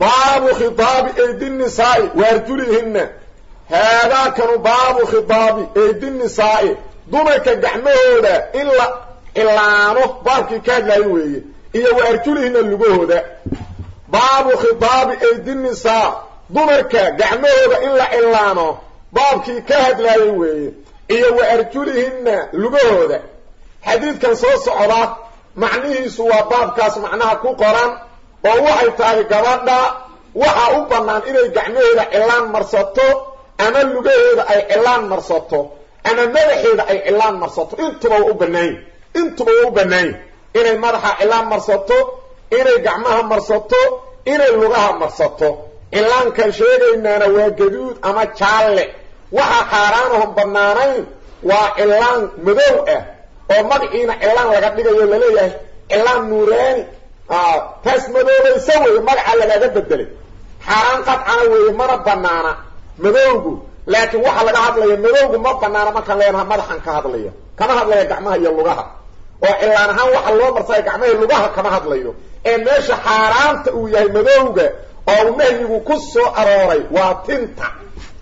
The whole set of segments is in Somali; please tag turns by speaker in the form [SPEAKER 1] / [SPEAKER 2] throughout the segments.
[SPEAKER 1] baabu khitaabi aydi nisaa'i waarjulihinna haadaakanu baabu khitaabi aydi nisaa'i dumarka gacmahooda in la cilaano baabkii ka hadlaayo weeye iyo waarjulihinna lugahooda baabu khitaabi aydi nisaa dumarka gacmahooda in la cilaano baabkii ka hadlaayay weeye iyo wa arjulihinna lugahooda xadiidkan soo socda macnihiisu waa baabkaas macnaha ku qoran oo waxay tahay gabadha waxaa u bannaan inay gacmaheeda cilaan marsato ama lugaheeda ay cilaan marsato ama madaxeeda ay cilaan marsato. Intuba waa u bannaanya intuba waa u bannaanya inay madaxa cilaan marsato inay gacmaha marsato inay lugaha marsato. Cilaankan sheegaynaana waa gaduud ama jaalle. Waxaa xaaraanahon bannaanayn waa cilaan madow ah oo magaciina cilaan laga dhigayo la leeyahay cilaan nuuraani taas madoobaysa weeye magaca lagaga bedelay xaaraan qadcana weeye mana banaana. Madowgu laakiin waxaa laga hadlaya madowgu ma banaana markaan leenaha madaxan ka hadlaya kama hadlaya gacmaha iyo lugaha. Oo cilaan ahaan waxa loo marsaya gacmaha lugaha kama hadlayo. Ee meesha xaaraanta uu yahay madowga oo uu nahyigu ku soo arooray waa tinta.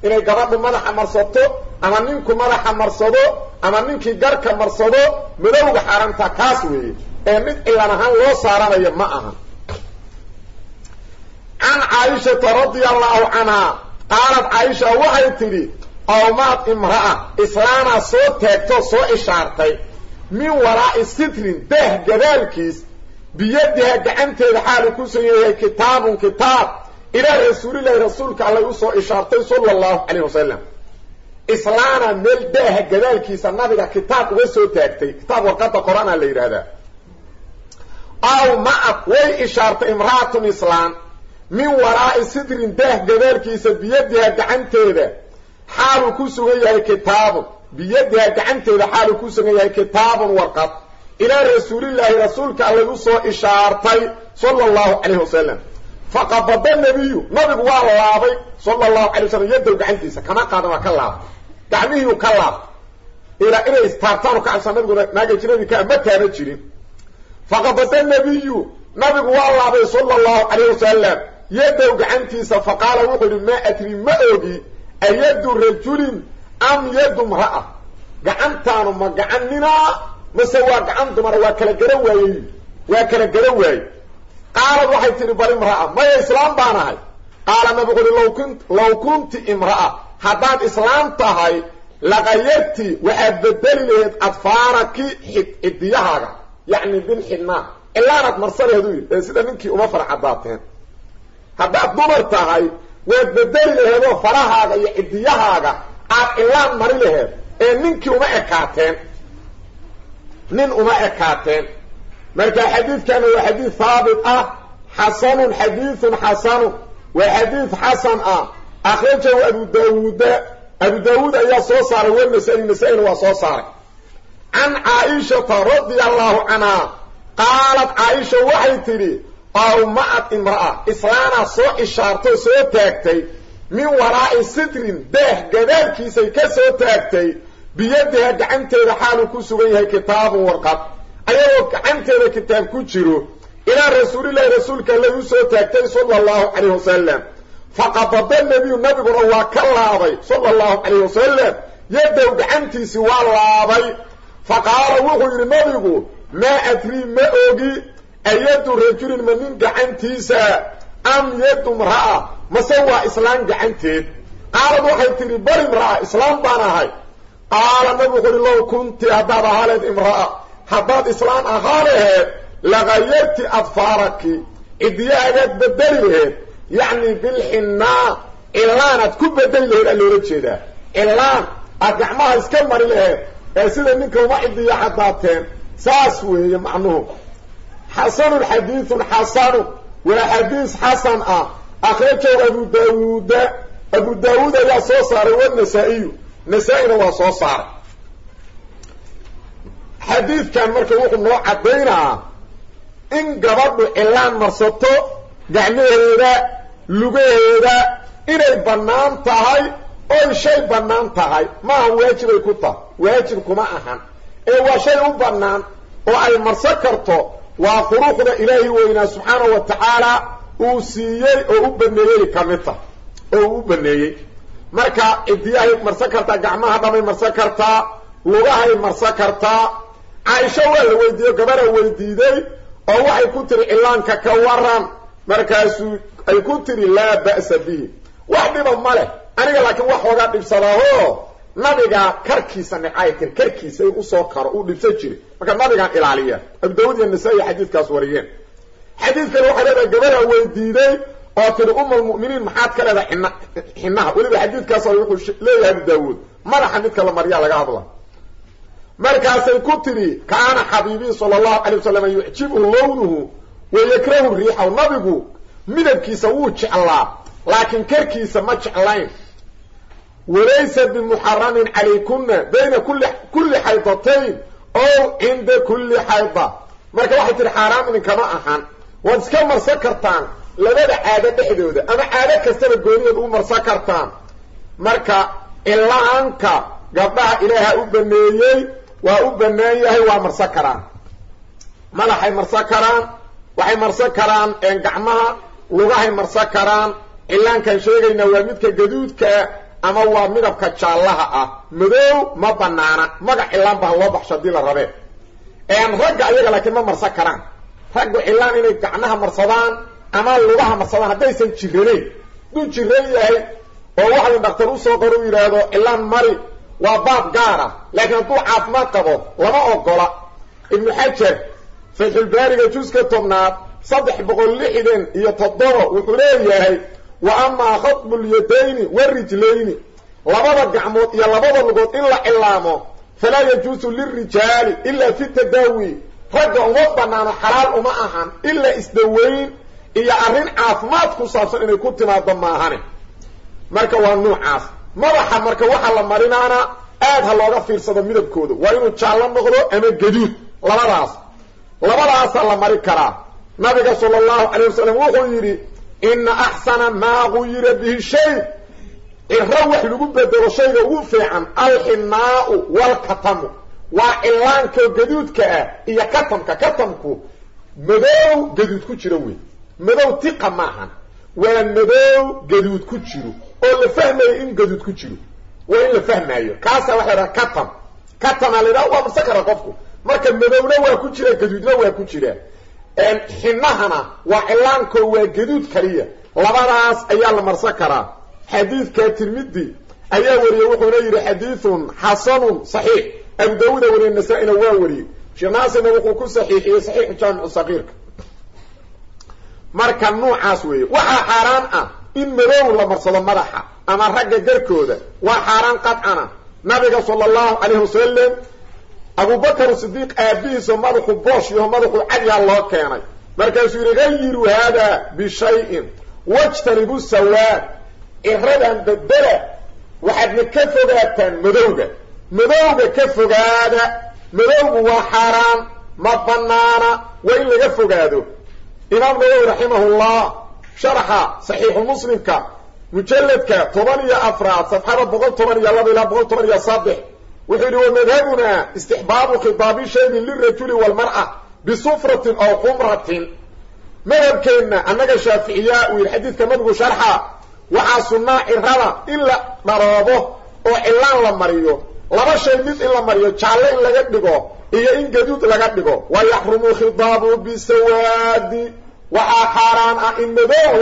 [SPEAKER 1] Inay gabadhu madaxa marsato ama ninku madaxa marsado ama ninkii garka marsado madowga xaaraanta kaas weeye ee mid cilaan ahaan loo saaranayo ma aha. Can caaishata radia allahu canhaa qaalad caaisha waxay tidhi awmaad imra'a islaanaa soo taagtoo soo ishaartay min waraa'i sitrin daah gadaalkiis biyadiha gacanteeda xaalu ku sugan kitaabun kitaab ilaa rasuulillahi rasuulka allay u soo ishaartay sala allahu calayh wasalam islaana meel daaha gadaalkiisa nabiga kitaab uga soo taagtay kitaab warqada qor-aanaa la yidhaahdaa aw ma-ad way ishaartay imra'atun islaan min waraa'i sidrin daah gadaalkiisa biyadiha gacanteeda. Xaaluu ku sugan yahay kitaabun biyadiha gacanteeda xaaluu ku sugan yahay kitaabun warqad. Ilaa rasuulillaahi rasuulka allay u soo ishaartay sala allahu calayh wasalam faqabada nabiyu nabigu waa laabay sala allahu calay wasalam yadow gacantiisa kama qaadan waa ka laabay gacmihiiu ka laabay ilaa inay istaabtaanu ka cabsan nabiguna naagajinadii ka ma taaba jirin faqabada nabiyu. Nabigu waa laabay sala allahu calayh wasalam yadow gacantiisa faqaala wuxuu yihi maa adri ma ogi ayadu rajulin am yadu mra'a gacantaanu ma gacan ninaa mase waa gacan dumara waa kala garan waayey waa kala garan waaye qaalad waxay tihi bal imra'a. Maya islaam baan ahay. Qaala nabigu ui law kun law kunti imra'a. Haddaad islaam tahay laqayarti waxaad bedeli laheed adfaaraki xidiyahaaga yacni bilxidnaa ilaanaad marsaleedu yidhi ee sida ninkii uma fara caddaateen haddaad dumar tahay waad bedeli laheedoo farahaaga iyo cidiyahaaga aad ilaan mari laheed ee ninkii uma ekaateen nin uma ekaateen marka xadiidkana waa xadiid haabit ah xasanun xadiidun xasanu waa xadiid xasan ah akhrajahu abu daawuuda abu daawuud ayaa soo saaray wanasa-i nasa-ina waa soo saaray can caaishata radia allahu canhaa qaalat caaisha waxay tidhi aw ma-ad imra'a islaanaa soo ishaartoo soo taagtay min waraa'i sidrin daah gadaalkiisay ka soo taagtay biyadiha gacanteeda xaaluu ku sugan yahay kitaabun warqad ayagoo gacanteeda kitaab ku jiro ilaa rasuulillahi rasuulka allay u soo taagtay sala allahu calayh wasalam faqabada nabiyu nabiguna waa ka laabay sala allahu calayh wasalam yadow gacantiisii waa laabay fa qaala wuxuu yidhi nabigu maa adrii ma ogi ayadu rajulin ma nin gacantiisa am yadu mra'a mase waa islaan gacanteed? Qaalad waxay tidhi bal imra'a islaam baan ahay. Qaala nabigu wuxu uhi low kunti haddaad ahaaleed imra'a haddaad islaan ahaa laheed lagayarti adfaaraki cidiyaagaad bedeli laheed yacni bilxinnaa cilaanaad ku bedeli laheed aa loola jeedaa. Cilaan aad gacmaha iska mari laheed ee sida ninka uma cidiya caddaateen saas weeye macnuhu. Xasanun xadiidun xasanu waa xadiis xasan ah. Akhrajahu abu daawuuda abu daawuud ayaa soo saaray wanasa-iyu nasaa-ina waa soo saaray. Xadiidkan marka wuxuu noo caddaynaa in gabadhu cilaan marsato gacmaheeda lugaheeda inay bannaan tahay oy shay bannaan tahay maaha waajibay ku tahay waajib kuma ahan. Ee waa shay u bannaan oo ay marsan karto waa furuuqda ilaahi weynaa subxaanahu wa tacaala uu siiyey oo u baneeyey ka tah oo uu u baneeyey marka cidiyahay marsan kartaa gacmaha dhamay marsan kartaa lugahay marsan kartaa caaisho waa la weydiiyo gabadha weydiiday oo waxay ku tiri cilaanka ka waran markaasuu ay ku tiri laa ba'sa bihi. Wax dhiba ma leh aniga laakiin wax hoogaa dhibsadaaho nabiga karkiisa nicay tir karkiisa in u soo karo uu dhibsan jiray. Marka nabigaan ilaaliya. Abu daawud iyo nasaa-i xadiidkaas wariyeen. Xadiidkan waxay leedahay gabadha weydiiday oo tiri uma almu'miniin maxaad ka leedahay xina xinaha weliba xadiidkaas wuxuu leeyahay abu daawuud madaxa midka la maryaa laga hadla. Markaasay ku tidhi kaana xabiibii sala allahu calay wasalam yucjibuhu lownuhu wa yakrahu riixahu. Nabigu midabkiisa wuu jeclaa laakiin karkiisa ma jeclayn walaysa bimuxaramin calaykuna bayna kulli xaydatayn ow cinda kulli xayda. Marka waxay tihi xaaraam idinkama ahan. Waad iska marsan kartaan labada caado dhexdooda ama caado kastaba gooniyood u marsan kartaan. Marka ilaanka gabdhaha ilaaha u baneeyey waa u banaan yahay waa marsan karaan. Madaxay marsan karaan waxay marsan karaan gacmaha lugahay marsan karaan. Cilaankaan sheegaynaa waa midka gaduudkaa ama waa midabka jaallaha ah. Madow ma banaana magac cilaan baa loo baxsho haddii la rabee. Ragga ayaga laakiin ma marsan karaan. Raggu cilaan inay gacmaha marsadaan ama lugaha marsadaan haddaysan jiranayn hadduu jiran yahay oo waxau dhaktar u soo qor u yidhaahdo cilaan mari waa baab gaar ah. Laakiin hadduu caafimaad qabo lama ogola ibnu xajar fatxulbaariga juska tobnaad saddex boqol lixdan iyo toddoba wuxuu leeyahay wa amaa khatbu lyadayni warijlayni labada gacmood iyo labada lugood in la cilaamo falaa yajuusu lirijaali ilaa fi tadaawi. Ragga uma banaano xalaal uma ahan ilaa isdaweyn iyo arrin caafimaad ku saabsan inay ku timaado maahane. Marka waa nuucaas. Madaxa marka waxaa la marinaana aad ha looga fiirsado midabkooda waa inuu jaallo noqdo ama gaduud. Labadaas. Labadaasaa la mari karaa. Nabiga sala allahu calayh wasalam wuxuu yidhi ina axsana maa guyira bihi shay. Ciro wax lagu bedelo shayga ugu fiican alxinaau walkatamu. Waa cilaanka gaduudka ah iyo katamka. Katamku madow gaduud ku jiro wey madow tiqa maahan waa madow gaduud ku jiro. Oo la fahmayo in gaduud ku jiro. Waa in la fahmaayo. Kaasaa waxa la dhaha katam katama la yidhaha waa marsan kara qofku? Marka madowna waa ku jira gaduudna waa ku jira xinahana waa cilaanko waa gaduud kaliya. Labadaas ayaa la marsan karaa. Xadiidka tirmidi ayaa wariyey wuxuuna yidhi xadiidun xasanun saxiix. Abu daawuuda wariye nasaa-ina waa wariyey sheekh naasirna wuxuu ku saxiixiyey saxiixu jaamicu saqiirka. Marka nuucaas weeye waxaa xaaraan ah in madow la marsado madaxa ama ragga garkooda. Waa xaaraan qadcana. Nabiga sala allahu calayhi wasalam abubakar sidiiq aabihiisoo madaxu boosh yaho madaxu cadyaa loo keenay. Markaasuu yidhi gayiruu haada bishayin wajtanibu sawaad ciradan bedela waxaadna ka fogaataan madowga. Madowga ka fogaada madowgu waa xaaraan ma banaana waa in laga fogaado. Imaam nawowi raximahullah sharaxa saxiixu muslimka mujalladka toban iyo afraad safxada boqol toban iyo laba ilaa boqol toban iyo saddex wuxuu yidhi wamadhabuna istixbaabu khidaabi shaybin lirajuli walmar'a bisufratin aw xumratin madhabkeenna annaga shaaficiyaa uu yidhi xadiidka nabigu sharxa waxaa sunnaa cirada in la dharoobo oo cilaan la mariyo laba shay mid in la mariyo jaalle in laga dhigo iyo in gaduud laga dhigo. Wa yaxrumu khidaabu bisawaadi waxaa xaaraan ah in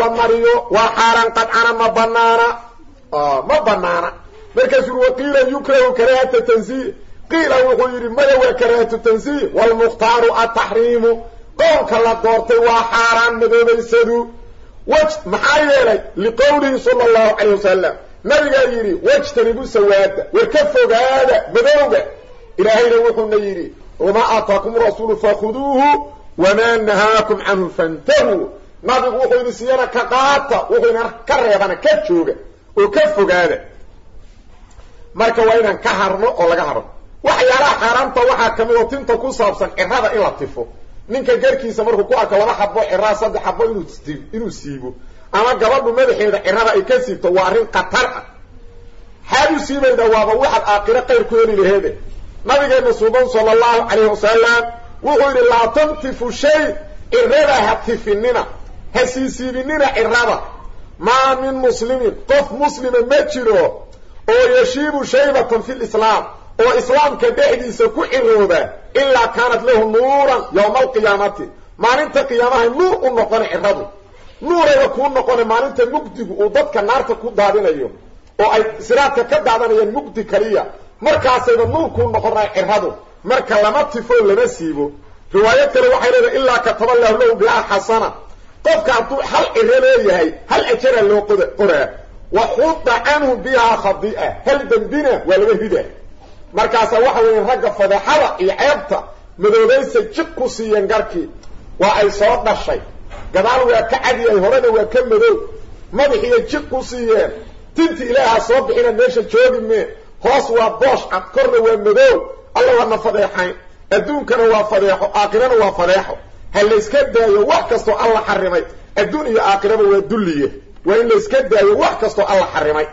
[SPEAKER 1] la mariyo waa xaaraan qadcana ma banaana ma banaana markaasuu waqiila yukrahu karaahata tansiih qiila wuxuu yidhi maya waa karaahatu tansiih waalmukhtaaru ataxriimu qownka la doortay waa xaaraan madoobaysadu. Waj maxaa yeelay liqowlihi sala allahu calayh wasalam nabigaa yidhi wajtanibu sawaada war ka fogaada madowga. Ilaahayna wuxuuna yidhi wamaa aataakum rasuulu fakhuduuhu wamaa nahaakum canhu fantahuu nabigu wuxuu idin siiyana ka qaata wuxuu idin ka oo ka marka waa inaan ka harno oo laga haro waxyaalaha xaaraamta waxaa ka mid oo tinta ku saabsan cirada in la tifo. Ninka garkiisa markuu ku arko laba xabo ciraa saddex xabo inuu siibo. Ama gabadhu madaxeeda cirada ay ka siibto waa arrin khatar ah. Xaad u siibayda waaba waxaad aakiro qayr ku heli laheede nabigeena suuban sala allahu calayhi wasalam wuxuu yidhi laa tantifu shay cirada ha tifinina ha siisiibinina cirada maa min muslimin qof muslima ma jiro oo yashiibu shaybatan fi lislaam oo islaamka dhexdiisa ku cirooba ilaa kaanat lahu nuuran yowma alqiyaamati maalinta qiyaamaha nuur u noqona ciradu. Nuurayba kuu noqona maalinta mugdigu uu dadka naarta ku daadinayo oo ay siraadka ka daadanayaan mugdi kaliya markaasayba nuur kuu noqonaya ciradu. Marka lama tifo lama siibo. Riwaayad kale waxay leedahay ilaa kataba lahu lahu biha xasana. Qofka hadduu hal ciro leeyahay hal ajara loo qoraa wa xuda canhu bihaa khadi'a hal dembina waa laga rida markaasa waxa weeye ragga fadeexada iyo ceebta madoobaysa jiq ku siiyeen garkii. Waa ay soo dhashay. Gadaal waa ka cadyahay horena waa ka madow. Madaxiiyo jiq ku siiyeen. Tinti ilaaha soo bixina meesha joogi mee. Hoos waa boosh cad korna waa madow. Alla waana fadeexayn adduunkana waa fadeexo aakhirana waa fadeexo. Ha layska daayo wax kastoo alla xarimay. Adduun iyo aakhiraba waa dulliye waa in layska daayo wax kastoo alla xarimay